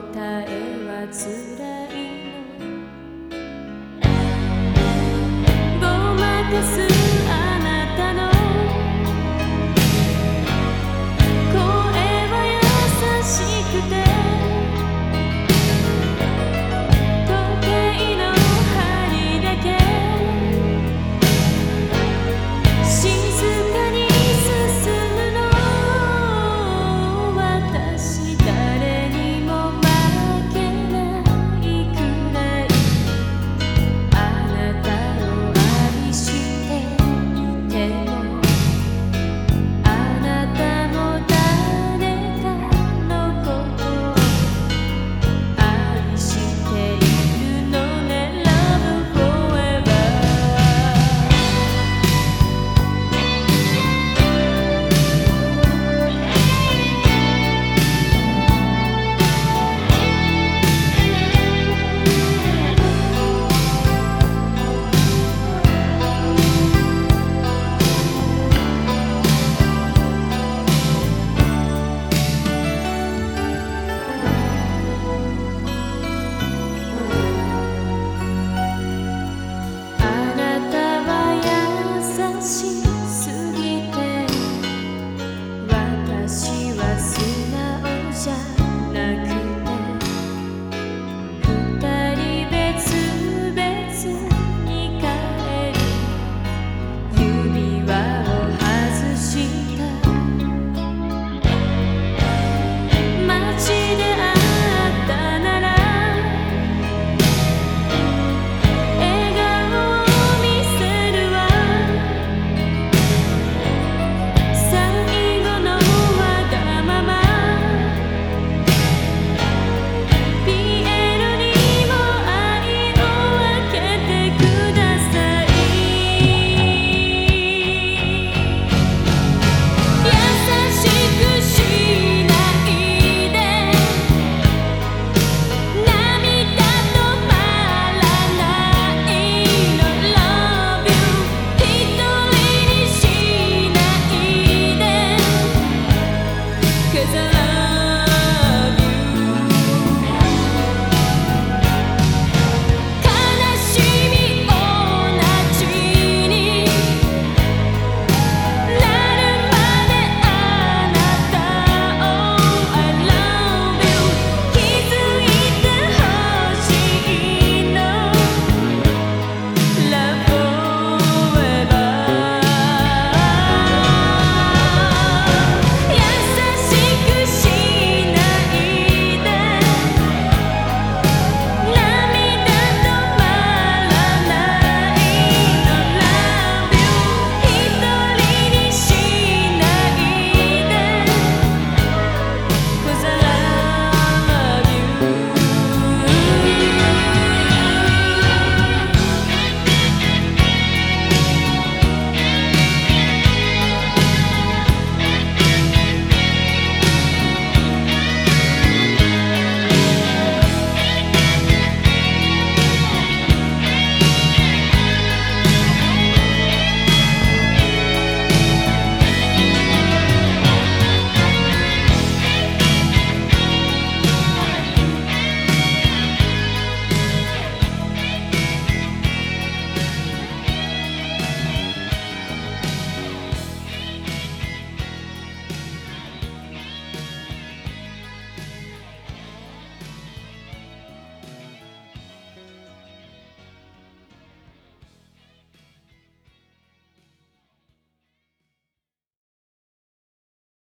答えはつらいの。まかす